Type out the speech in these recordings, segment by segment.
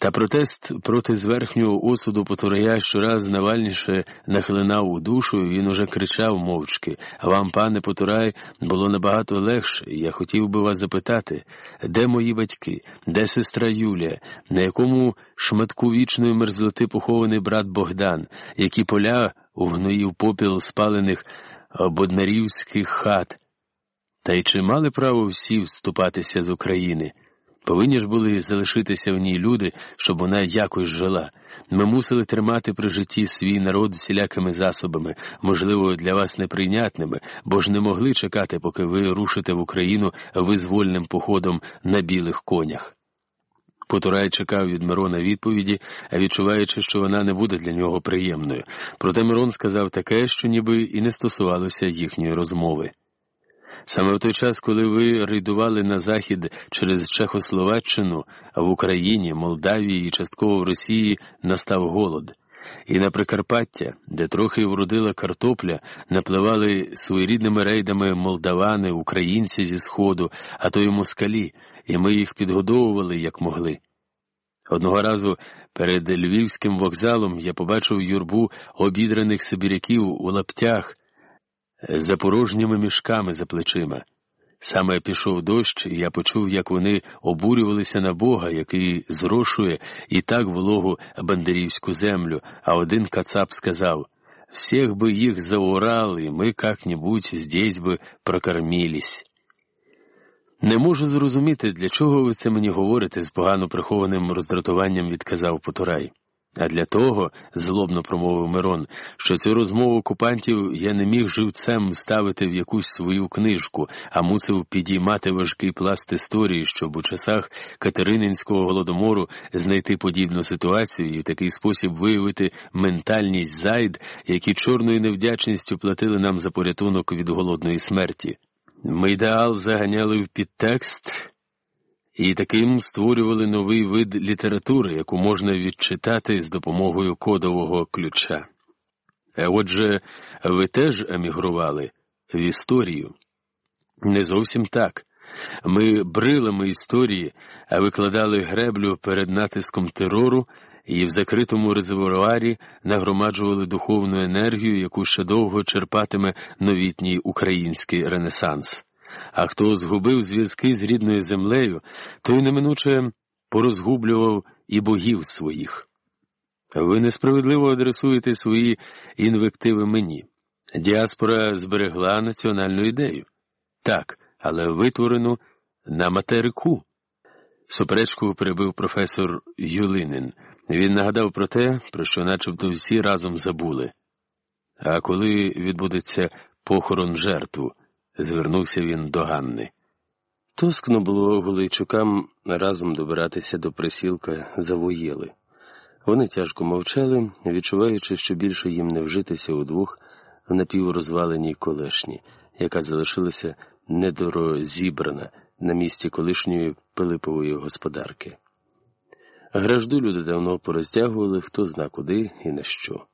Та протест проти зверхнього осуду Потурая щораз навальніше нахлинав у душу, і він уже кричав мовчки. Вам, пане Потурай, було набагато легше, я хотів би вас запитати, де мої батьки, де сестра Юлія, на якому шматку вічної мерзлоти похований брат Богдан, які поля угноїв попіл спалених боднарівських хат. Та й чи мали право всі вступатися з України? Повинні ж були залишитися в ній люди, щоб вона якось жила. Ми мусили тримати при житті свій народ всілякими засобами, можливо, для вас неприйнятними, бо ж не могли чекати, поки ви рушите в Україну визвольним походом на білих конях. Потурай чекав від Мирона відповіді, відчуваючи, що вона не буде для нього приємною. Проте Мирон сказав таке, що ніби і не стосувалося їхньої розмови. Саме в той час, коли ви рейдували на захід через Чехословаччину, а в Україні, Молдавії і частково в Росії настав голод. І на Прикарпаття, де трохи вродила картопля, напливали своєрідними рейдами молдавани, українці зі Сходу, а то й москалі, і ми їх підгодовували як могли. Одного разу перед львівським вокзалом я побачив юрбу обідраних сибіряків у лаптях за порожніми мішками за плечима. Саме пішов дощ, і я почув, як вони обурювалися на Бога, який зрошує і так вологу бандерівську землю, а один кацап сказав всіх би їх заурал, і ми как-небудь здесь би прокормились. Не можу зрозуміти, для чого ви це мені говорите з погано прихованим роздратуванням, відказав Потурай. А для того, злобно промовив Мирон, що цю розмову окупантів я не міг живцем ставити в якусь свою книжку, а мусив підіймати важкий пласт історії, щоб у часах Катерининського голодомору знайти подібну ситуацію і в такий спосіб виявити ментальність зайд, які чорною невдячністю платили нам за порятунок від голодної смерті. Ми ідеал заганяли в підтекст і таким створювали новий вид літератури, яку можна відчитати з допомогою кодового ключа. Отже, ви теж емігрували в історію? Не зовсім так. Ми брилами історії, викладали греблю перед натиском терору і в закритому резервуарі нагромаджували духовну енергію, яку ще довго черпатиме новітній український ренесанс а хто згубив зв'язки з рідною землею, той неминуче порозгублював і богів своїх. Ви несправедливо адресуєте свої інвективи мені. Діаспора зберегла національну ідею. Так, але витворену на материку. Суперечку перебив професор Юлинин. Він нагадав про те, про що начебто всі разом забули. А коли відбудеться похорон жертву? Звернувся він до Ганни. Тоскно було Гулейчукам разом добиратися до присілка завоєли. Вони тяжко мовчали, відчуваючи, що більше їм не вжитися удвох в напіврозваленій колешні, яка залишилася недорозібрана на місці колишньої Пилипової господарки. Гражду люди давно пороздягували хто зна куди і на що.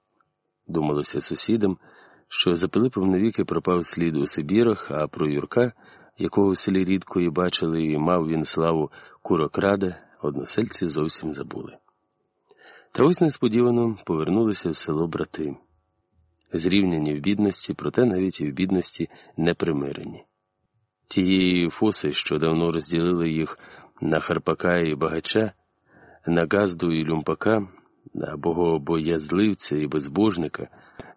Думалося сусідам що за Пилипом навіки пропав слід у Сибірах, а про Юрка, якого в селі рідко і бачили, і мав він славу курокрада, односельці зовсім забули. Та ось несподівано повернулися в село брати, зрівняні в бідності, проте навіть і в бідності не примирені. Тієї фоси, що давно розділили їх на Харпака і багача, на газду і люмпака, на богобоязливця і безбожника.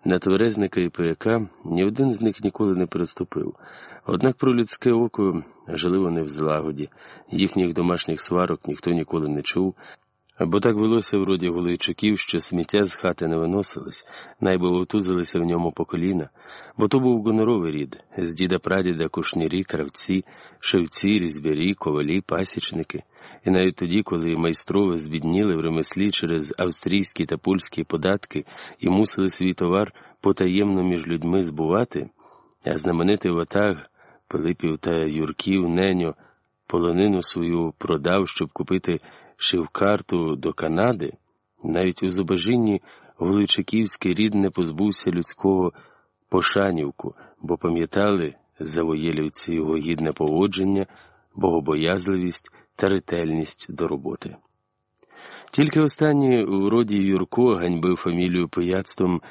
На тверезника і пияка ні один з них ніколи не переступив. Однак про людське око жили вони в злагоді, їхніх домашніх сварок ніхто ніколи не чув, бо так велося вроді голийчуків, що сміття з хати не виносилось, найбо вовтузилися в ньому по коліна, бо то був гоноровий рід. З діда прадіда кушнірі, кравці, шевці, різьбярі, ковалі, пасічники. І навіть тоді, коли майстрови збідніли в ремеслі через австрійські та польські податки і мусили свій товар потаємно між людьми збувати, а знаменитий ватаг Пилипів та Юрків Неньо полонину свою продав, щоб купити шивкарту до Канади, навіть у зубожинні Голичаківський рід не позбувся людського пошанівку, бо пам'ятали завоєлівці його гідне поводження, богобоязливість та ретельність до роботи. Тільки останній у роді Юрко ганьбив фамілію пияцтвом